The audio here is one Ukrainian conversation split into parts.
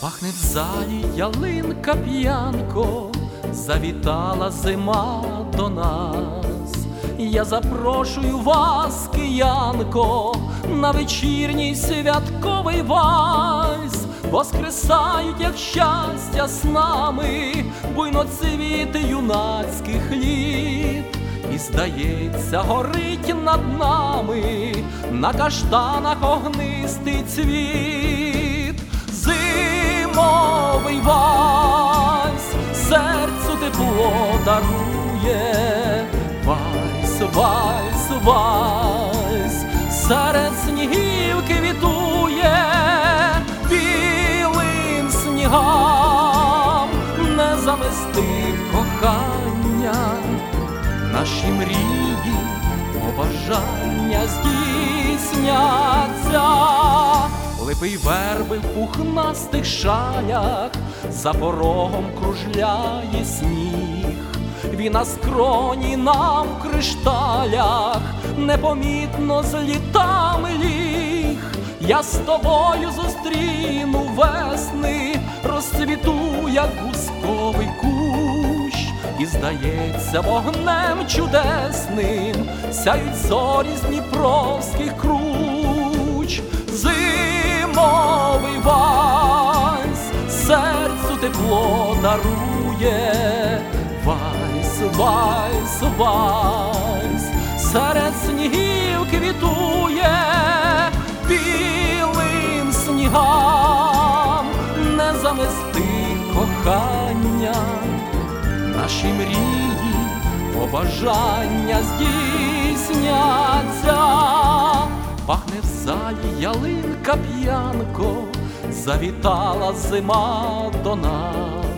Пахне в залі ялинка п'янко, завітала зима до нас. Я запрошую вас, киянко, на вечірній святковий вальс. Воскресають, як щастя з нами, буйно цвіти юнацьких літ. І здається, горить над нами на каштанах огнистий цвіт, зимовий вальс, серцю тепло дарує, вальс, вальс, вальс, серед снігів квітує, білим снігам не замести кохання. Наші мрії, побажання здійсняться, липий верби в пухнастих шалях, за порогом кружляє сніг. Він на скроні нам в кришталях непомітно з літами ліг. Я з тобою зустріну весни, розцвіту, як гусковий кущ, і здається, вогнем чудесним сяють зорі з дніпровських круч, дарує, вальс, вальс, вальс, серед снігів квітує. Білим снігам не замести кохання, наші мрії, побажання здійсняться, пахне в залі ялинка п'янко, завітала зима до нас.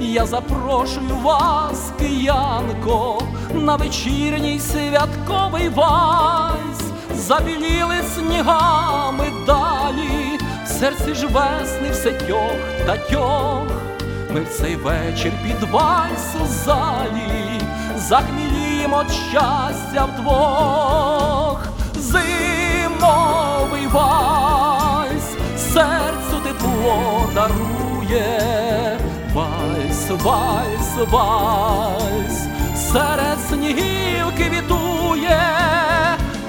Я запрошую вас, киянко, на вечірній святковий вальс, забіліли снігами далі, в серці ж весни все тьох та тьох. Ми в цей вечір під вальс у залі захміліємо щастя вдвох. Вальс, вальс, серед снігів квітує,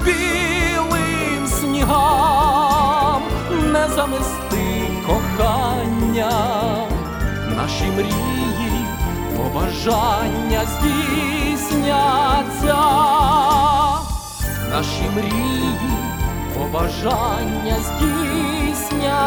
білим снігам не замести кохання, наші мрії, побажання здійсняться, наші мрії, побажання здійсняться.